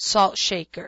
salt shaker.